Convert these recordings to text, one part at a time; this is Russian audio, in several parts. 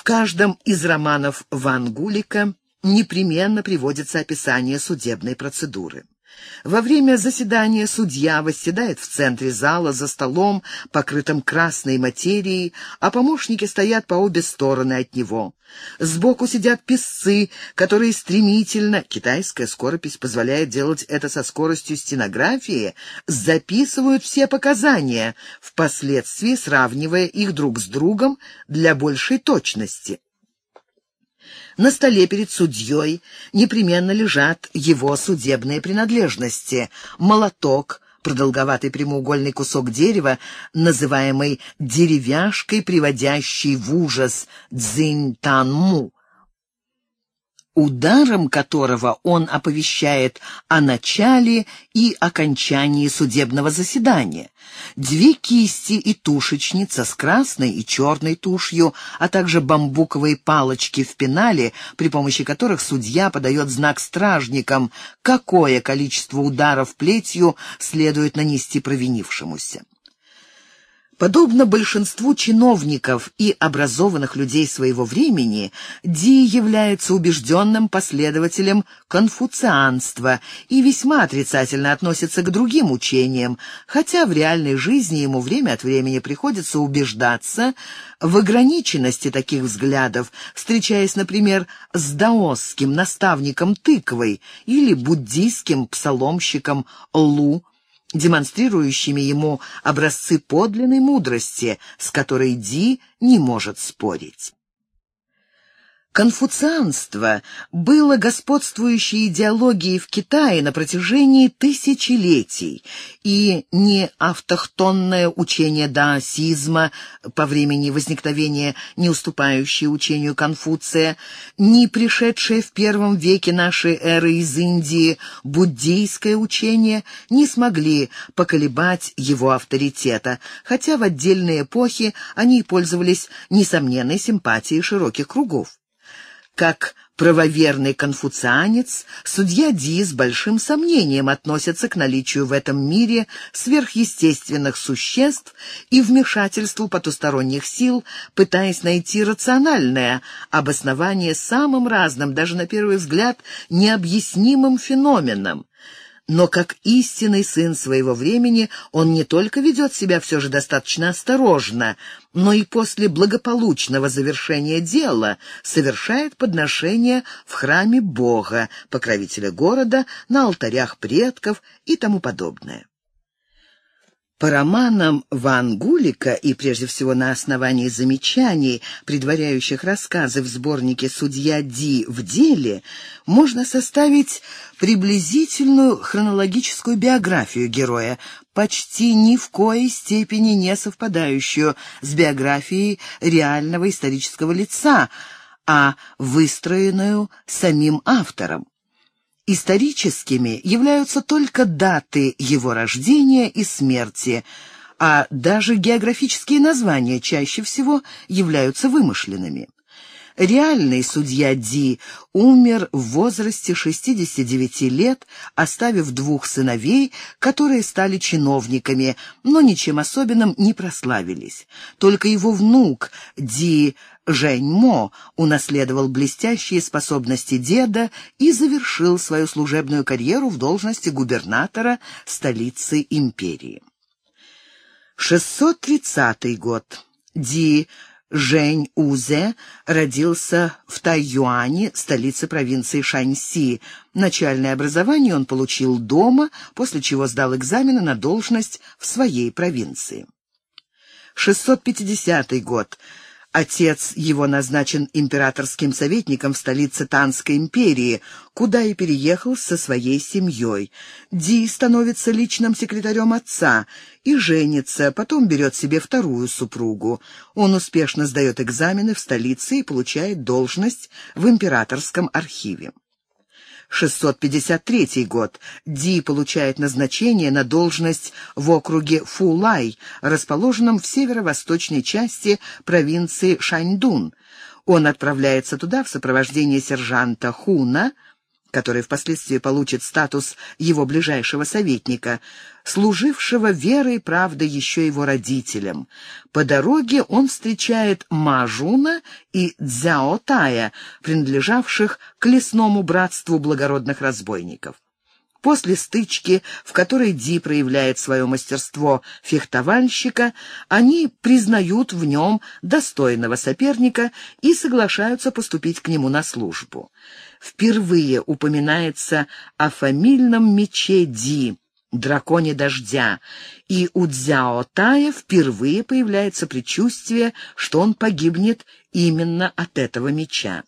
В каждом из романов Ван Гулика непременно приводится описание судебной процедуры. Во время заседания судья восседает в центре зала за столом, покрытым красной материей, а помощники стоят по обе стороны от него. Сбоку сидят писцы, которые стремительно, китайская скоропись позволяет делать это со скоростью стенографии, записывают все показания, впоследствии сравнивая их друг с другом для большей точности. На столе перед судьей непременно лежат его судебные принадлежности. Молоток, продолговатый прямоугольный кусок дерева, называемый «деревяшкой, приводящей в ужас дзинь-тан-му», ударом которого он оповещает о начале и окончании судебного заседания. Две кисти и тушечница с красной и черной тушью, а также бамбуковые палочки в пенале, при помощи которых судья подает знак стражникам, какое количество ударов плетью следует нанести провинившемуся. Подобно большинству чиновников и образованных людей своего времени, Ди является убежденным последователем конфуцианства и весьма отрицательно относится к другим учениям, хотя в реальной жизни ему время от времени приходится убеждаться в ограниченности таких взглядов, встречаясь, например, с даосским наставником тыквой или буддийским псаломщиком Лу, демонстрирующими ему образцы подлинной мудрости, с которой Ди не может спорить. Конфуцианство было господствующей идеологией в Китае на протяжении тысячелетий, и не автохтонное учение даосизма по времени возникновения, не уступающее учению Конфуция, ни пришедшее в первом веке нашей эры из Индии буддийское учение не смогли поколебать его авторитета, хотя в отдельные эпохи они пользовались несомненной симпатией широких кругов. Как правоверный конфуцианец, судья Ди с большим сомнением относится к наличию в этом мире сверхъестественных существ и вмешательству потусторонних сил, пытаясь найти рациональное обоснование самым разным, даже на первый взгляд, необъяснимым феноменам. Но как истинный сын своего времени он не только ведет себя все же достаточно осторожно, но и после благополучного завершения дела совершает подношение в храме Бога, покровителя города, на алтарях предков и тому подобное. По романам Ван Гулика и, прежде всего, на основании замечаний, предваряющих рассказы в сборнике «Судья Ди в деле», можно составить приблизительную хронологическую биографию героя, почти ни в коей степени не совпадающую с биографией реального исторического лица, а выстроенную самим автором. Историческими являются только даты его рождения и смерти, а даже географические названия чаще всего являются вымышленными. Реальный судья Ди умер в возрасте 69 лет, оставив двух сыновей, которые стали чиновниками, но ничем особенным не прославились. Только его внук Ди Жэньмо унаследовал блестящие способности деда и завершил свою служебную карьеру в должности губернатора столицы империи. 630 год. Ди Жень Узе родился в Тайюане, столице провинции Шаньси. Начальное образование он получил дома, после чего сдал экзамены на должность в своей провинции. 650 год. Отец его назначен императорским советником в столице Танской империи, куда и переехал со своей семьей. Ди становится личным секретарем отца и женится, потом берет себе вторую супругу. Он успешно сдает экзамены в столице и получает должность в императорском архиве. 653 год. Ди получает назначение на должность в округе Фулай, расположенном в северо-восточной части провинции Шаньдун. Он отправляется туда в сопровождении сержанта Хуна, который впоследствии получит статус его ближайшего советника, служившего верой и правдой еще его родителям. По дороге он встречает Мажуна и Дзяотая, принадлежавших к лесному братству благородных разбойников. После стычки, в которой Ди проявляет свое мастерство фехтовальщика, они признают в нем достойного соперника и соглашаются поступить к нему на службу. Впервые упоминается о фамильном мече Ди, драконе дождя, и у Дзяо Тая впервые появляется предчувствие, что он погибнет именно от этого меча.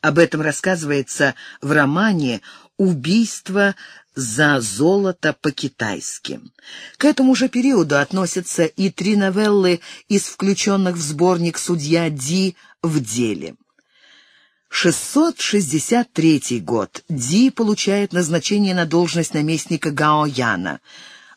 Об этом рассказывается в романе «Убийство за золото по-китайски». К этому же периоду относятся и три новеллы из включенных в сборник «Судья Ди» в деле. 663 год. Ди получает назначение на должность наместника Гао Яна.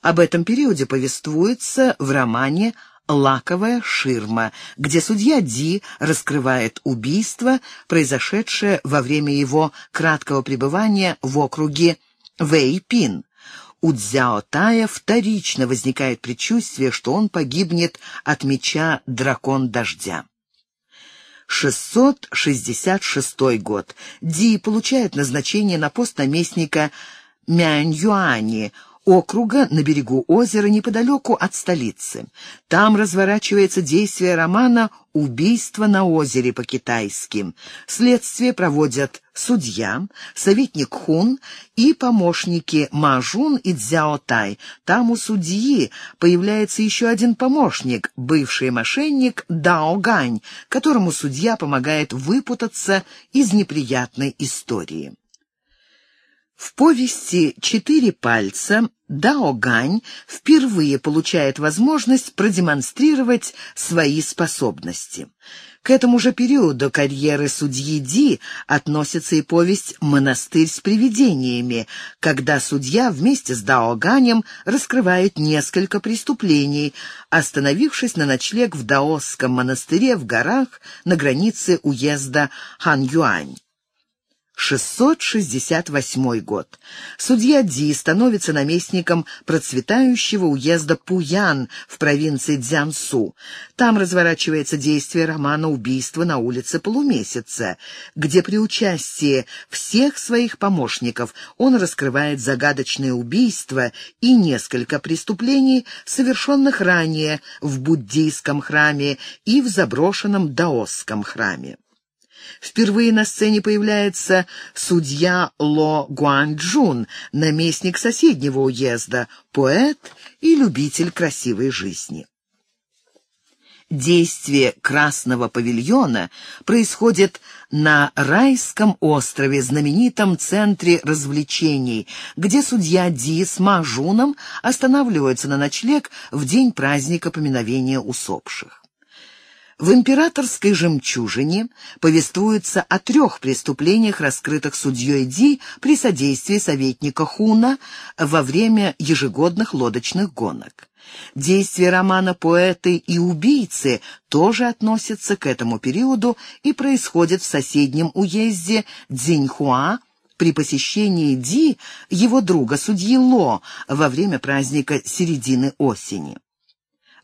Об этом периоде повествуется в романе «Лаковая ширма», где судья Ди раскрывает убийство, произошедшее во время его краткого пребывания в округе Вэйпин. У Цзяо Тая вторично возникает предчувствие, что он погибнет от меча «Дракон дождя». 666 год. Ди получает назначение на пост наместника Мяньюани, округа на берегу озера неподалеку от столицы. Там разворачивается действие романа «Убийство на озере» по-китайски. Следствие проводят судья, советник Хун и помощники Мажун и Цзяотай. Там у судьи появляется еще один помощник, бывший мошенник Дао Гань, которому судья помогает выпутаться из неприятной истории. В повести «Четыре пальца» Дао Гань впервые получает возможность продемонстрировать свои способности. К этому же периоду карьеры судьи Ди относится и повесть «Монастырь с привидениями», когда судья вместе с Дао Ганем раскрывает несколько преступлений, остановившись на ночлег в даосском монастыре в горах на границе уезда Хан-Юань. 668 год. Судья Ди становится наместником процветающего уезда Пуян в провинции Дзянсу. Там разворачивается действие романа «Убийство на улице полумесяца», где при участии всех своих помощников он раскрывает загадочное убийство и несколько преступлений, совершенных ранее в буддийском храме и в заброшенном даосском храме. Впервые на сцене появляется судья Ло Гуанчжун, наместник соседнего уезда, поэт и любитель красивой жизни. Действие Красного павильона происходит на Райском острове, знаменитом центре развлечений, где судья Ди с Мажуном останавливаются на ночлег в день праздника поминовения усопших. В «Императорской жемчужине» повествуется о трех преступлениях, раскрытых судьей Ди при содействии советника Хуна во время ежегодных лодочных гонок. Действие романа «Поэты и убийцы» тоже относятся к этому периоду и происходит в соседнем уезде Цзиньхуа при посещении Ди его друга судьи Ло во время праздника середины осени.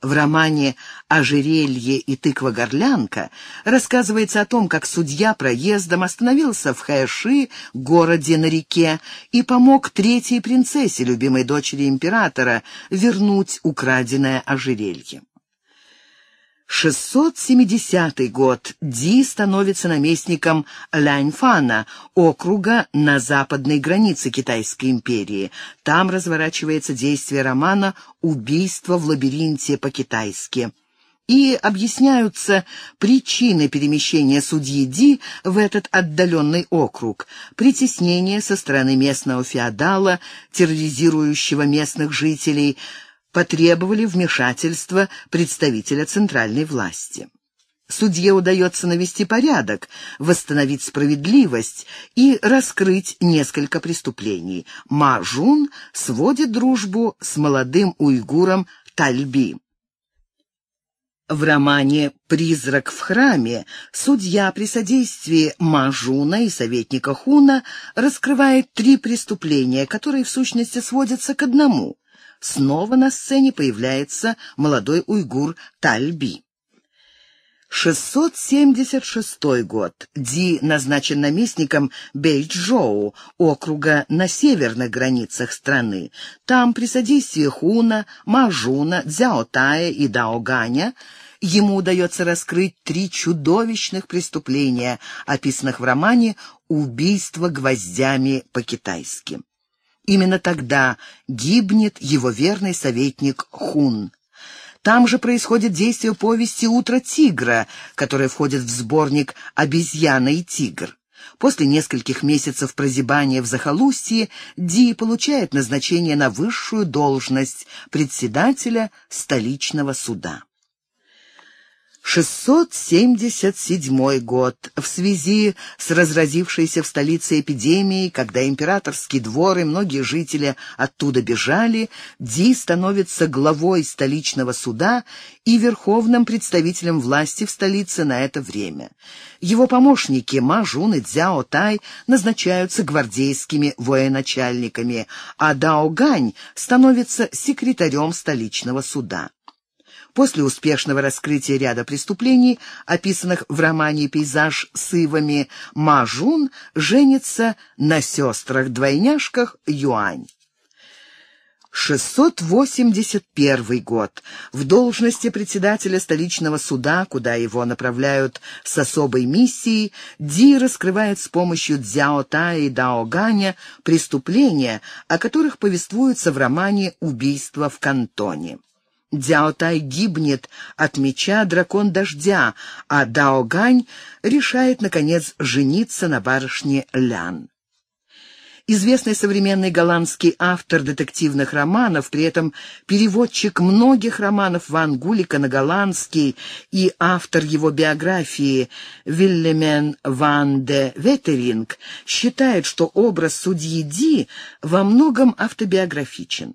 В романе «Ожерелье и тыква-горлянка» рассказывается о том, как судья проездом остановился в Хэши, городе на реке, и помог третьей принцессе, любимой дочери императора, вернуть украденное ожерелье. 670 год Ди становится наместником Ляньфана, округа на западной границе Китайской империи. Там разворачивается действие романа «Убийство в лабиринте по-китайски» и объясняются причины перемещения судьи Ди в этот отдаленный округ, притеснение со стороны местного феодала, терроризирующего местных жителей – потребовали вмешательства представителя центральной власти. Судье удается навести порядок, восстановить справедливость и раскрыть несколько преступлений. Ма Жун сводит дружбу с молодым уйгуром Тальби. В романе «Призрак в храме» судья при содействии Мажуна и советника Хуна раскрывает три преступления, которые в сущности сводятся к одному. Снова на сцене появляется молодой уйгур Тальби. 676 год. Ди назначен наместником Бейчжоу, округа на северных границах страны. Там при содействии Хуна, Мажуна, Дзяотая и Даоганя ему удается раскрыть три чудовищных преступления, описанных в романе «Убийство гвоздями по-китайски». Именно тогда гибнет его верный советник Хун. Там же происходит действие повести «Утро тигра», которая входит в сборник «Обезьяна и тигр». После нескольких месяцев прозябания в захолустье Ди получает назначение на высшую должность председателя столичного суда. 677 год. В связи с разразившейся в столице эпидемией, когда императорский двор и многие жители оттуда бежали, Ди становится главой столичного суда и верховным представителем власти в столице на это время. Его помощники Мажун и Цзяо Тай назначаются гвардейскими военачальниками, а Дао Гань становится секретарем столичного суда. После успешного раскрытия ряда преступлений, описанных в романе «Пейзаж с ивами», Мажун женится на сестрах-двойняшках Юань. 681 год. В должности председателя столичного суда, куда его направляют с особой миссией, Ди раскрывает с помощью Цзяо Та и Дао Ганя преступления, о которых повествуется в романе «Убийство в кантоне». Дяотай гибнет от меча дракон дождя, а Даогань решает, наконец, жениться на барышне Лян. Известный современный голландский автор детективных романов, при этом переводчик многих романов Ван Гулика на голландский и автор его биографии Вильямен Ван де Ветеринг, считает, что образ судьи Ди во многом автобиографичен.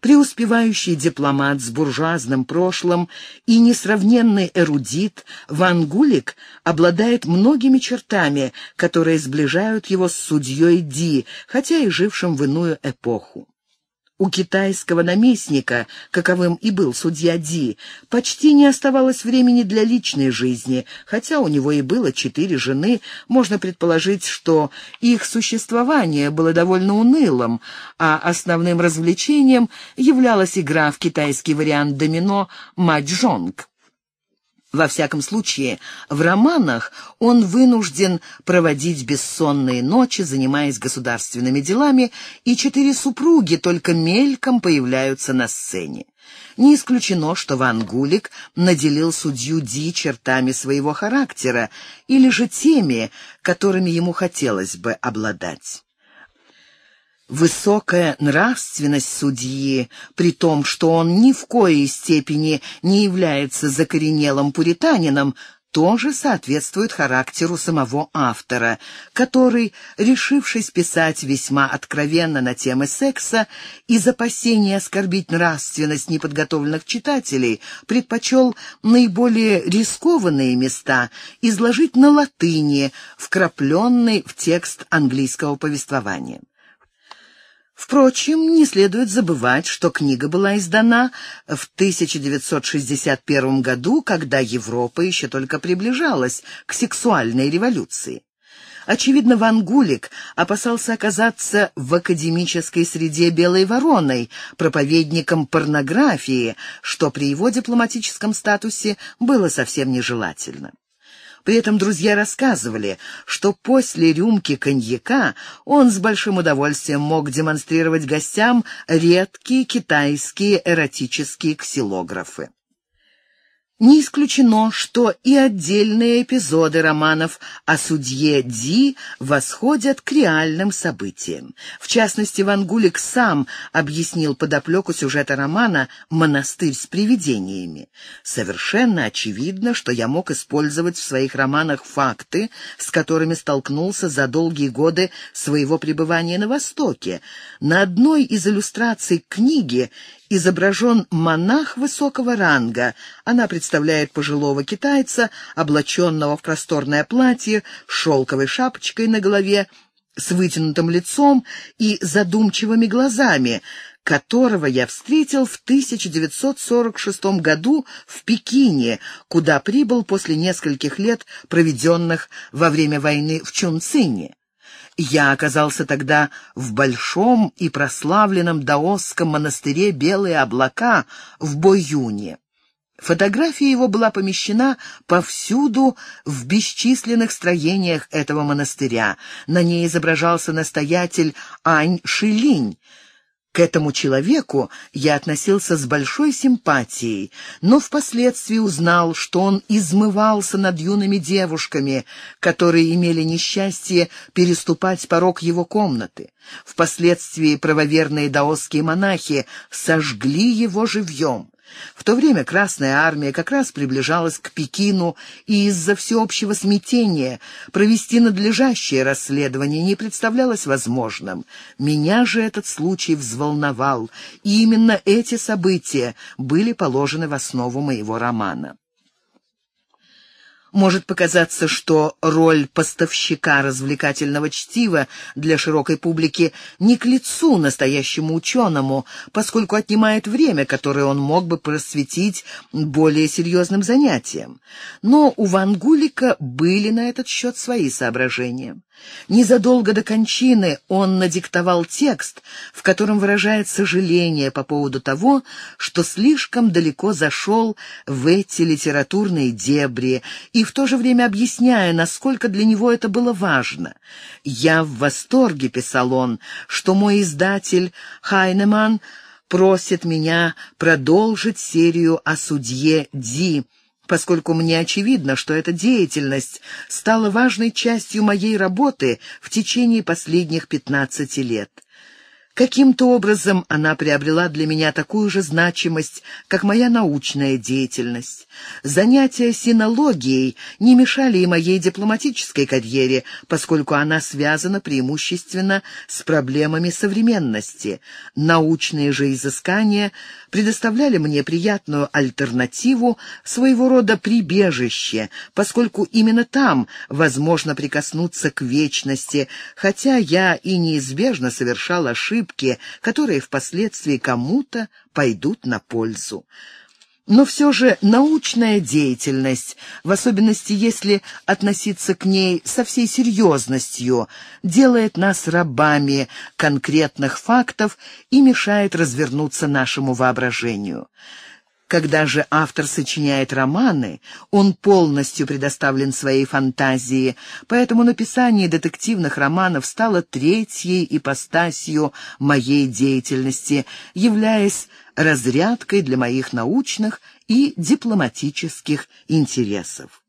Преуспевающий дипломат с буржуазным прошлым и несравненный эрудит Ван Гулик обладает многими чертами, которые сближают его с судьей Ди, хотя и жившим в иную эпоху. У китайского наместника, каковым и был судья Ди, почти не оставалось времени для личной жизни, хотя у него и было четыре жены, можно предположить, что их существование было довольно унылым, а основным развлечением являлась игра в китайский вариант домино «Маджонг». Во всяком случае, в романах он вынужден проводить бессонные ночи, занимаясь государственными делами, и четыре супруги только мельком появляются на сцене. Не исключено, что Ван Гулик наделил судью Ди чертами своего характера или же теми, которыми ему хотелось бы обладать. Высокая нравственность судьи, при том, что он ни в коей степени не является закоренелым пуританином, тоже соответствует характеру самого автора, который, решившись писать весьма откровенно на темы секса, из опасения оскорбить нравственность неподготовленных читателей, предпочел наиболее рискованные места изложить на латыни, вкрапленный в текст английского повествования. Впрочем, не следует забывать, что книга была издана в 1961 году, когда Европа еще только приближалась к сексуальной революции. Очевидно, Ван Гулик опасался оказаться в академической среде белой вороной, проповедником порнографии, что при его дипломатическом статусе было совсем нежелательно. При этом друзья рассказывали, что после рюмки коньяка он с большим удовольствием мог демонстрировать гостям редкие китайские эротические ксилографы. Не исключено, что и отдельные эпизоды романов о судье Ди восходят к реальным событиям. В частности, Ван Гулик сам объяснил подоплеку сюжета романа «Монастырь с привидениями». Совершенно очевидно, что я мог использовать в своих романах факты, с которыми столкнулся за долгие годы своего пребывания на Востоке. На одной из иллюстраций книги изображен монах высокого ранга. Она представляет пожилого китайца, облаченного в просторное платье, с шелковой шапочкой на голове, с вытянутым лицом и задумчивыми глазами, которого я встретил в 1946 году в Пекине, куда прибыл после нескольких лет, проведенных во время войны в Чунцине. Я оказался тогда в большом и прославленном даосском монастыре «Белые облака» в Боюне. Фотография его была помещена повсюду в бесчисленных строениях этого монастыря. На ней изображался настоятель Ань Шилинь, к этому человеку я относился с большой симпатией, но впоследствии узнал, что он измывался над юными девушками, которые имели несчастье переступать порог его комнаты. Впоследствии правоверные даосские монахи сожгли его живьем. В то время Красная Армия как раз приближалась к Пекину, и из-за всеобщего смятения провести надлежащее расследование не представлялось возможным. Меня же этот случай взволновал, и именно эти события были положены в основу моего романа. Может показаться, что роль поставщика развлекательного чтива для широкой публики не к лицу настоящему ученому, поскольку отнимает время, которое он мог бы просветить более серьезным занятиям. Но у Ван Гулика были на этот счет свои соображения. Незадолго до кончины он надиктовал текст, в котором выражает сожаление по поводу того, что слишком далеко зашел в эти литературные дебри, и в то же время объясняя, насколько для него это было важно. «Я в восторге», — писал он, — «что мой издатель Хайнеман просит меня продолжить серию о судье Ди» поскольку мне очевидно, что эта деятельность стала важной частью моей работы в течение последних 15 лет. Каким-то образом она приобрела для меня такую же значимость, как моя научная деятельность. Занятия синологией не мешали и моей дипломатической карьере, поскольку она связана преимущественно с проблемами современности. Научные же изыскания предоставляли мне приятную альтернативу, своего рода прибежище, поскольку именно там возможно прикоснуться к вечности, хотя я и неизбежно совершал ошибки, которые впоследствии кому-то пойдут на пользу. Но все же научная деятельность, в особенности если относиться к ней со всей серьезностью, делает нас рабами конкретных фактов и мешает развернуться нашему воображению. Когда же автор сочиняет романы, он полностью предоставлен своей фантазии, поэтому написание детективных романов стало третьей ипостасью моей деятельности, являясь разрядкой для моих научных и дипломатических интересов.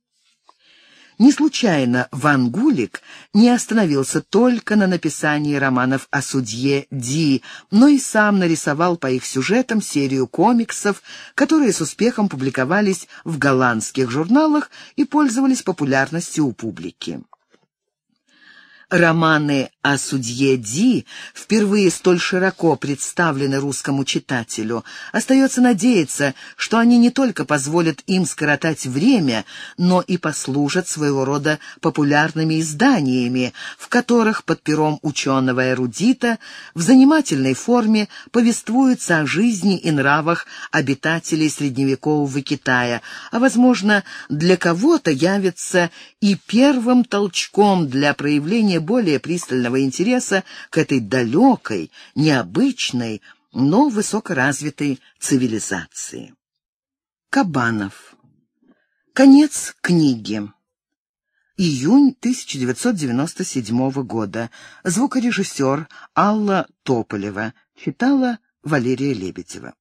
Не случайно Ван Гулик не остановился только на написании романов о судье Ди, но и сам нарисовал по их сюжетам серию комиксов, которые с успехом публиковались в голландских журналах и пользовались популярностью у публики. Романы о судье Ди впервые столь широко представлены русскому читателю. Остается надеяться, что они не только позволят им скоротать время, но и послужат своего рода популярными изданиями, в которых под пером ученого-эрудита в занимательной форме повествуется о жизни и нравах обитателей средневекового Китая, а, возможно, для кого-то явится и первым толчком для проявления более пристального интереса к этой далекой, необычной, но высокоразвитой цивилизации. Кабанов. Конец книги. Июнь 1997 года. Звукорежиссер Алла Тополева. Читала Валерия Лебедева.